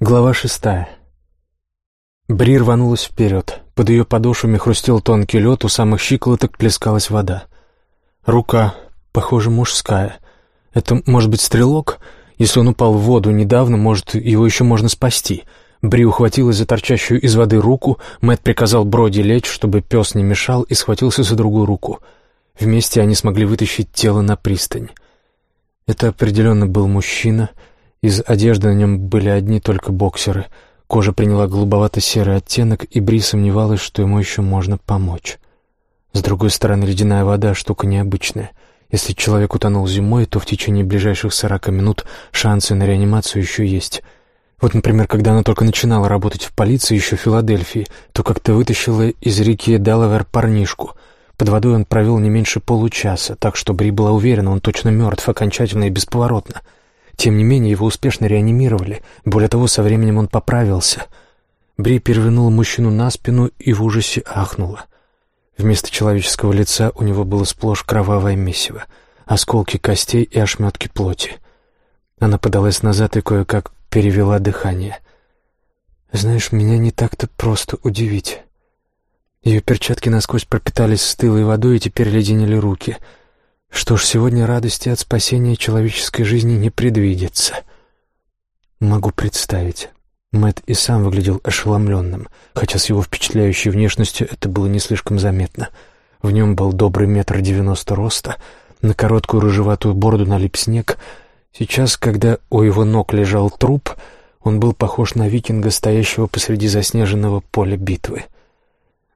Глава шестая. Бри рванулась вперед. Под ее подошвами хрустел тонкий лед, у самых щиколоток плескалась вода. Рука, похоже, мужская. Это может быть стрелок? Если он упал в воду недавно, может, его еще можно спасти. Бри ухватилась за торчащую из воды руку, Мэт приказал Броди лечь, чтобы пес не мешал, и схватился за другую руку. Вместе они смогли вытащить тело на пристань. Это определенно был мужчина — из одежды на нем были одни только боксеры. Кожа приняла голубовато-серый оттенок, и Бри сомневалась, что ему еще можно помочь. С другой стороны, ледяная вода — штука необычная. Если человек утонул зимой, то в течение ближайших сорока минут шансы на реанимацию еще есть. Вот, например, когда она только начинала работать в полиции еще в Филадельфии, то как-то вытащила из реки Делавер парнишку. Под водой он провел не меньше получаса, так что Бри была уверена, он точно мертв, окончательно и бесповоротно. — тем не менее, его успешно реанимировали. Более того, со временем он поправился. Бри перевернула мужчину на спину и в ужасе ахнула. Вместо человеческого лица у него было сплошь кровавое месиво, осколки костей и ошметки плоти. Она подалась назад и кое-как перевела дыхание. «Знаешь, меня не так-то просто удивить». Ее перчатки насквозь пропитались стылой водой и теперь леденели руки — что ж, сегодня радости от спасения человеческой жизни не предвидится. Могу представить. Мэт и сам выглядел ошеломленным, хотя с его впечатляющей внешностью это было не слишком заметно. В нем был добрый метр девяносто роста, на короткую рыжеватую бороду налип снег. Сейчас, когда у его ног лежал труп, он был похож на викинга, стоящего посреди заснеженного поля битвы.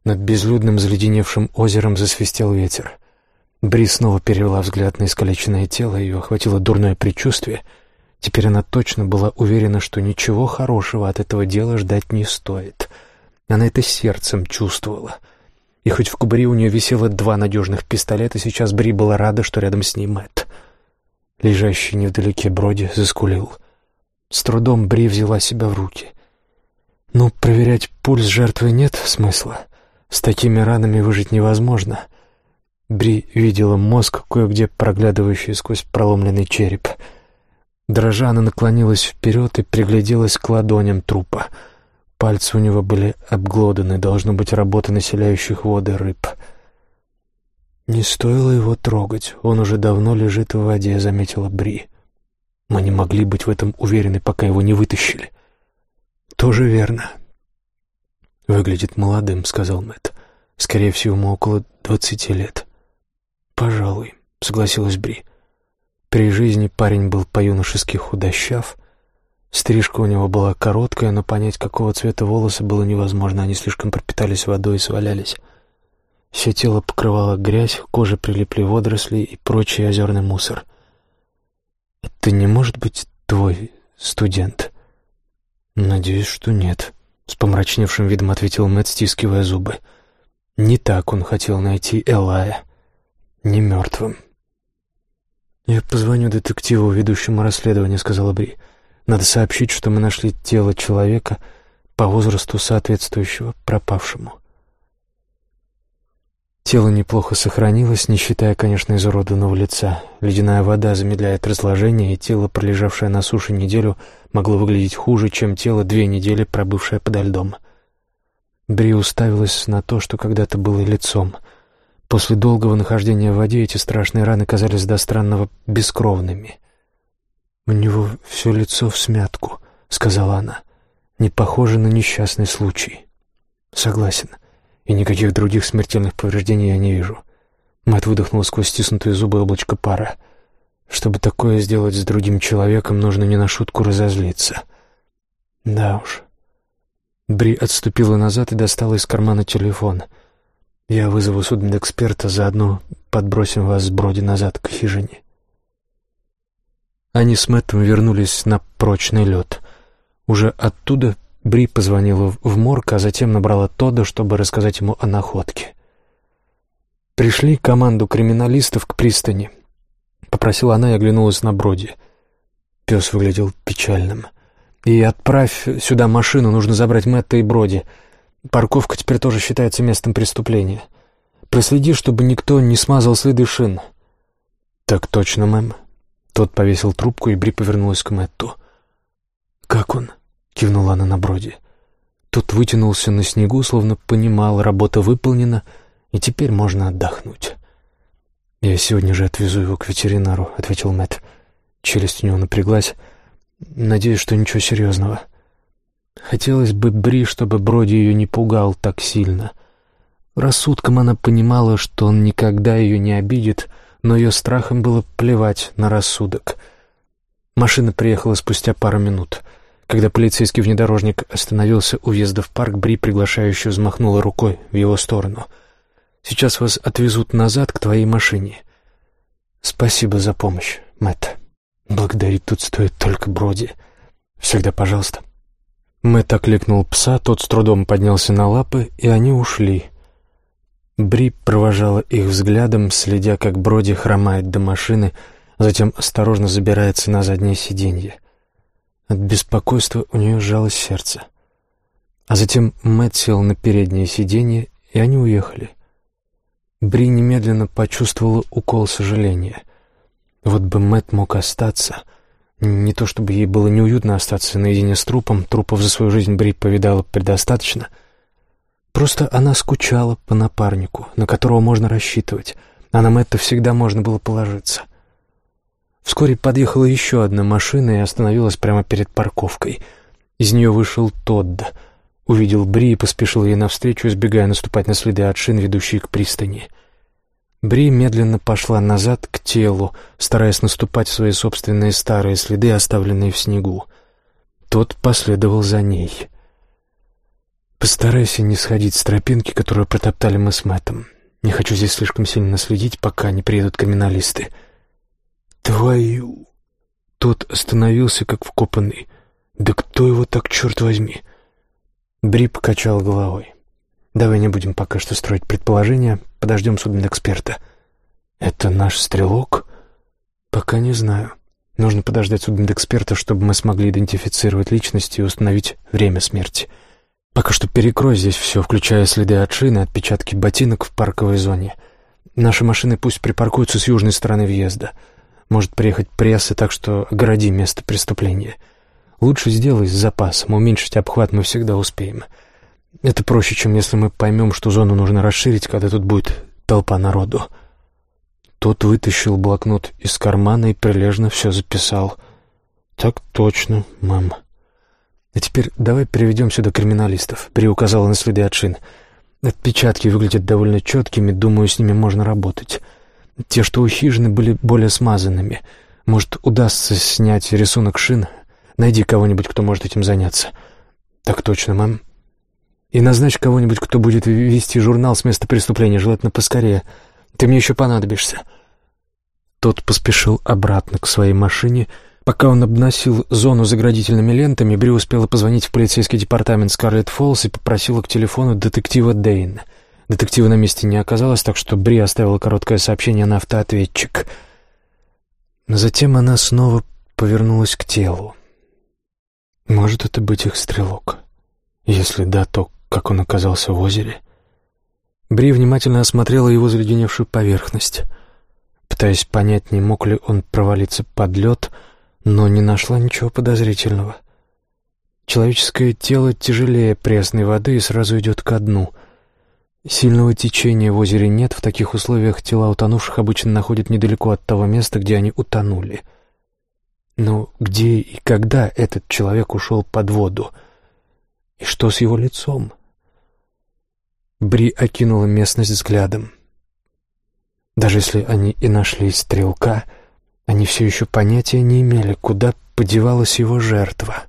Над безлюдным заледеневшим озером засвистел ветер. Бри снова перевела взгляд на искалеченное тело, ее охватило дурное предчувствие. Теперь она точно была уверена, что ничего хорошего от этого дела ждать не стоит. Она это сердцем чувствовала. И хоть в кубаре у нее висело два надежных пистолета, сейчас Бри была рада, что рядом с ней Мэтт. Лежащий невдалеке Броди заскулил. С трудом Бри взяла себя в руки. «Ну, проверять пульс жертвы нет смысла. С такими ранами выжить невозможно». Бри видела мозг, кое-где проглядывающий сквозь проломленный череп. Дрожа, она наклонилась вперед и пригляделась к ладоням трупа. Пальцы у него были обглоданы, должно быть, работа населяющих воды рыб. «Не стоило его трогать, он уже давно лежит в воде», — заметила Бри. «Мы не могли быть в этом уверены, пока его не вытащили». «Тоже верно». «Выглядит молодым», — сказал Мэтт. «Скорее всего, ему около двадцати лет». «Пожалуй», — согласилась Бри. При жизни парень был по-юношески худощав. Стрижка у него была короткая, но понять, какого цвета волосы, было невозможно. Они слишком пропитались водой и свалялись. Все тело покрывало грязь, к коже прилипли водоросли и прочий озерный мусор. «Это не может быть твой студент?» «Надеюсь, что нет», — с помрачневшим видом ответил Мэтт, стискивая зубы. «Не так он хотел найти Элая» не мертвым. «Я позвоню детективу, ведущему расследование», — сказала Бри. «Надо сообщить, что мы нашли тело человека по возрасту соответствующего пропавшему». Тело неплохо сохранилось, не считая, конечно, изуродованного лица. Ледяная вода замедляет разложение, и тело, пролежавшее на суше неделю, могло выглядеть хуже, чем тело, две недели пробывшее подо льдом. Бри уставилась на то, что когда-то было лицом — После долгого нахождения в воде эти страшные раны казались до странного бескровными. «У него все лицо в смятку», — сказала она. «Не похоже на несчастный случай». «Согласен. И никаких других смертельных повреждений я не вижу». Мэтт выдохнул сквозь стиснутые зубы облачко пара. «Чтобы такое сделать с другим человеком, нужно не на шутку разозлиться». «Да уж». Бри отступила назад и достала из кармана телефон — я вызову судмедэксперта, заодно подбросим вас с Броди назад к хижине. Они с Мэттом вернулись на прочный лед. Уже оттуда Бри позвонила в морг, а затем набрала Тодда, чтобы рассказать ему о находке. «Пришли команду криминалистов к пристани», — попросила она и оглянулась на Броди. Пес выглядел печальным. «И отправь сюда машину, нужно забрать Мэтта и Броди. Парковка теперь тоже считается местом преступления. Проследи, чтобы никто не смазал следы шин». «Так точно, мэм». Тот повесил трубку, и Бри повернулась к Мэтту. «Как он?» — кивнула она на Броди. Тот вытянулся на снегу, словно понимал, работа выполнена, и теперь можно отдохнуть. «Я сегодня же отвезу его к ветеринару», — ответил Мэтт. Челюсть у него напряглась. «Надеюсь, что ничего серьезного». Хотелось бы Бри, чтобы Броди ее не пугал так сильно. Рассудком она понимала, что он никогда ее не обидит, но ее страхом было плевать на рассудок. Машина приехала спустя пару минут. Когда полицейский внедорожник остановился у въезда в парк, Бри приглашающе взмахнула рукой в его сторону. «Сейчас вас отвезут назад к твоей машине. Спасибо за помощь, Мэтт. Благодарить тут стоит только Броди. Всегда пожалуйста». Мэтт окликнул пса, тот с трудом поднялся на лапы, и они ушли. Бри провожала их взглядом, следя, как Броди хромает до машины, затем осторожно забирается на заднее сиденье. От беспокойства у нее сжалось сердце. А затем Мэтт сел на переднее сиденье, и они уехали. Бри немедленно почувствовала укол сожаления. Вот бы Мэтт мог остаться. Не то чтобы ей было неуютно остаться наедине с трупом, трупов за свою жизнь Бри повидала предостаточно — Просто она скучала по напарнику, на которого можно рассчитывать, а на Мэтта всегда можно было положиться. Вскоре подъехала еще одна машина и остановилась прямо перед парковкой. Из нее вышел Тодд, увидел Бри и поспешил ей навстречу, избегая наступать на следы от шин, ведущие к пристани. Бри медленно пошла назад к телу, стараясь наступать в свои собственные старые следы, оставленные в снегу. Тот последовал за ней. Постарайся не сходить с тропинки, которую протоптали мы с Мэттом. Не хочу здесь слишком сильно наследить, пока не приедут криминалисты. Твою... Тот остановился, как вкопанный. Да кто его так, черт возьми? Бри покачал головой. Давай не будем пока что строить предположения, подождем судмедэксперта. Это наш стрелок? Пока не знаю. Нужно подождать судмедэксперта, чтобы мы смогли идентифицировать личность и установить время смерти. — Пока что перекрой здесь все, включая следы от шины, отпечатки ботинок в парковой зоне. Наши машины пусть припаркуются с южной стороны въезда. Может приехать пресса, так что огороди место преступления. Лучше сделай с запасом, уменьшить обхват мы всегда успеем. Это проще, чем если мы поймем, что зону нужно расширить, когда тут будет толпа народу. Тот вытащил блокнот из кармана и прилежно все записал. «Так точно, мама». «А теперь давай переведем сюда криминалистов», — При указала на следы от шин. «Отпечатки выглядят довольно четкими, думаю, с ними можно работать. Те, что у хижины, были более смазанными. Может, удастся снять рисунок шин? Найди кого-нибудь, кто может этим заняться». «Так точно, мам». «И назначь кого-нибудь, кто будет вести журнал с места преступления, желательно поскорее. Ты мне еще понадобишься». Тот поспешил обратно к своей машине, — Пока он обносил зону заградительными лентами, Бри успела позвонить в полицейский департамент Скарлетт Фоллс и попросила к телефону детектива Дейна. Детектива на месте не оказалось, так что Бри оставила короткое сообщение на автоответчик. Затем она снова повернулась к телу. Может это быть их стрелок? Если да, то как он оказался в озере? Бри внимательно осмотрела его заледеневшую поверхность. Пытаясь понять, не мог ли он провалиться под лед, — но не нашла ничего подозрительного. Человеческое тело тяжелее пресной воды и сразу идет ко дну. Сильного течения в озере нет, в таких условиях тела утонувших обычно находят недалеко от того места, где они утонули. Но где и когда этот человек ушел под воду? И что с его лицом? Бри окинула местность взглядом. Даже если они и нашли стрелка — они все еще понятия не имели, куда подевалась его жертва.